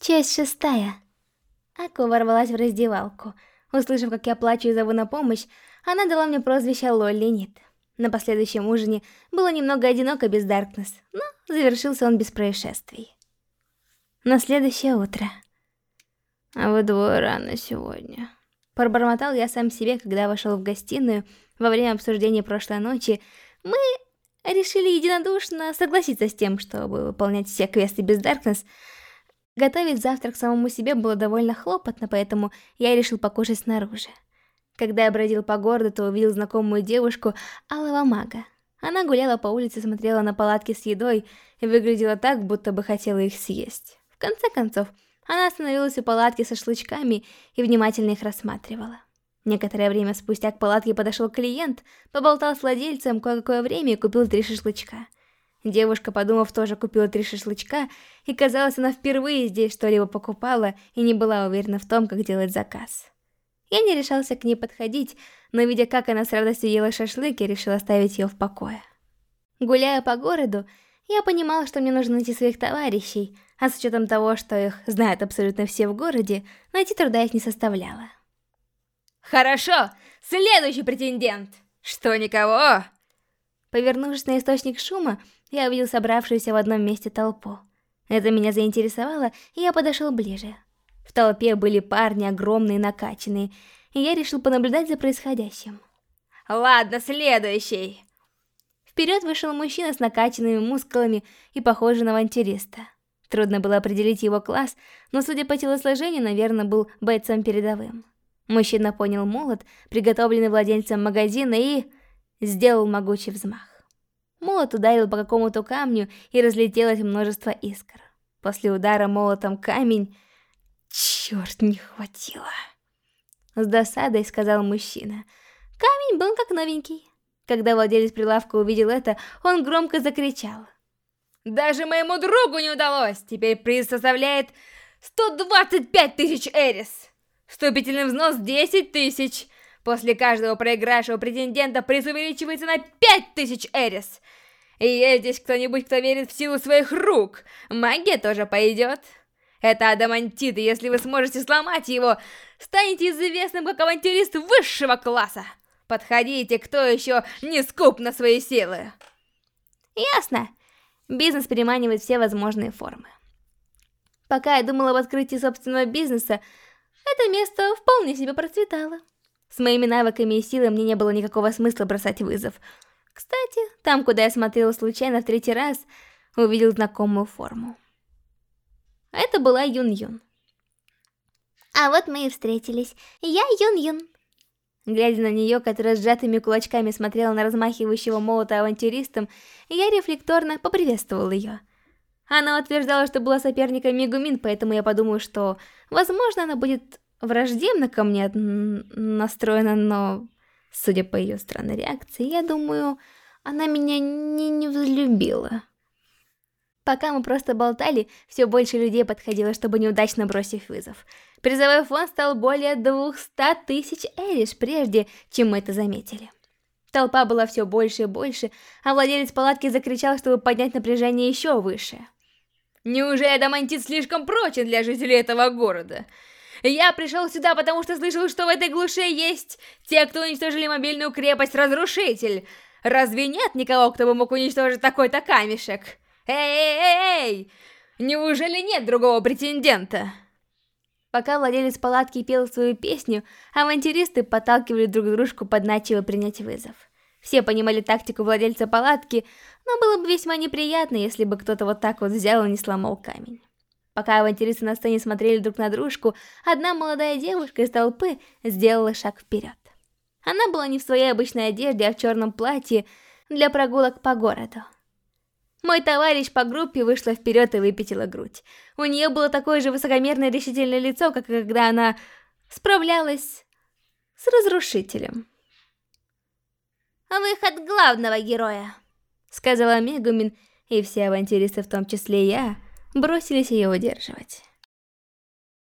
Часть шестая. Аку ворвалась в раздевалку. Услышав, как я плачу и зову на помощь, она дала мне прозвище Лолли Нит. На последующем ужине было немного одиноко без Даркнесс, но завершился он без происшествий. На следующее утро. А вы двое рано сегодня. Пробормотал я сам себе, когда вошел в гостиную во время обсуждения прошлой ночи. Мы решили единодушно согласиться с тем, чтобы выполнять все квесты без Даркнесс, Готовить завтрак самому себе было довольно хлопотно, поэтому я решил покушать снаружи. Когда я бродил по городу, то увидел знакомую девушку Алого Мага. Она гуляла по улице, смотрела на палатки с едой и выглядела так, будто бы хотела их съесть. В конце концов, она остановилась у палатки со шашлычками и внимательно их рассматривала. Некоторое время спустя к палатке подошел клиент, поболтал с владельцем кое-какое время и купил три шашлычка – Девушка, подумав, тоже купила три шашлычка, и казалось, она впервые здесь что-либо покупала и не была уверена в том, как делать заказ. Я не решался к ней подходить, но видя, как она с радостью ела шашлык, я решил оставить ее в покое. Гуляя по городу, я понимала, что мне нужно найти своих товарищей, а с учетом того, что их знают абсолютно все в городе, найти труда их не составляло. «Хорошо! Следующий претендент! Что, никого?» Повернувшись на источник шума, я увидел собравшуюся в одном месте толпу. Это меня заинтересовало, и я подошел ближе. В толпе были парни огромные накачанные, и я решил понаблюдать за происходящим. Ладно, следующий. Вперед вышел мужчина с накачанными мускулами и похожий на авантюриста. Трудно было определить его класс, но судя по телосложению, наверное, был бойцом передовым. Мужчина понял молот, приготовленный владельцем магазина, и сделал могучий взмах. Молот ударил по какому-то камню, и разлетелось множество искр. После удара молотом камень... Черт, не хватило. С досадой сказал мужчина. Камень был как новенький. Когда владелец прилавка увидел это, он громко закричал. Даже моему другу не удалось! Теперь приз составляет 125 тысяч эрис! Вступительный взнос 10 тысяч! После каждого проигравшего претендента приз увеличивается на 5000 эрис. И есть здесь кто-нибудь, кто верит в силу своих рук. Магия тоже пойдет. Это адамантит, и если вы сможете сломать его, станете известным как авантюрист высшего класса. Подходите, кто еще не скуп на свои силы. Ясно. Бизнес переманивает все возможные формы. Пока я думала об открытии собственного бизнеса, это место вполне себе процветало. С моими навыками и силой мне не было никакого смысла бросать вызов. Кстати, там, куда я смотрела случайно в третий раз, увидел знакомую форму. Это была Юн-Юн. А вот мы и встретились. Я Юн-Юн. Глядя на нее, которая сжатыми кулачками смотрела на размахивающего молота авантюристом, я рефлекторно поприветствовал ее. Она утверждала, что была соперником Мегумин, поэтому я подумал, что, возможно, она будет враждебно ко мне настроена, но, судя по ее странной реакции, я думаю, она меня не, не взлюбила. Пока мы просто болтали, все больше людей подходило, чтобы неудачно бросить вызов. Призовой фонд стал более 200 тысяч эриш, прежде чем мы это заметили. Толпа была все больше и больше, а владелец палатки закричал, чтобы поднять напряжение еще выше. «Неужели Адамантит слишком прочен для жителей этого города? Я пришел сюда, потому что слышал, что в этой глуши есть те, кто уничтожили мобильную крепость Разрушитель. Разве нет никого, кто бы мог уничтожить такой-то камешек? Эй-эй-эй! Неужели нет другого претендента? Пока владелец палатки пел свою песню, авантюристы подталкивали друг дружку, подначивая принять вызов. Все понимали тактику владельца палатки, но было бы весьма неприятно, если бы кто-то вот так вот взял и не сломал камень. Пока авантюристы на сцене смотрели друг на дружку, одна молодая девушка из толпы сделала шаг вперед. Она была не в своей обычной одежде, а в черном платье для прогулок по городу. Мой товарищ по группе вышла вперед и выпятила грудь. У нее было такое же высокомерное решительное лицо, как когда она справлялась с разрушителем. «Выход главного героя», — сказала Мегумин, и все авантюристы, в том числе я, бросились ее удерживать.